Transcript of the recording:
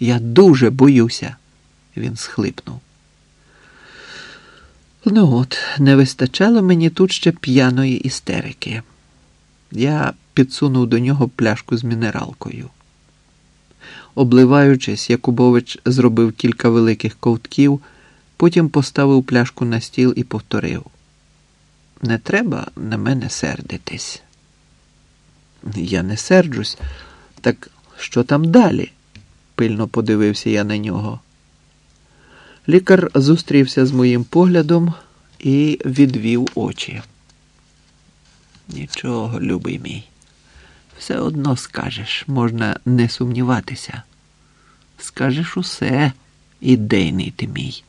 Я дуже боюся, він схлипнув. Ну от, не вистачало мені тут ще п'яної істерики. Я підсунув до нього пляшку з мінералкою. Обливаючись, Якубович зробив кілька великих ковтків, потім поставив пляшку на стіл і повторив: Не треба на мене сердитись. Я не серджусь, так що там далі? Пильно подивився я на нього. Лікар зустрівся з моїм поглядом і відвів очі. Нічого, любий мій, все одно скажеш, можна не сумніватися. Скажеш усе, ідейний ти мій.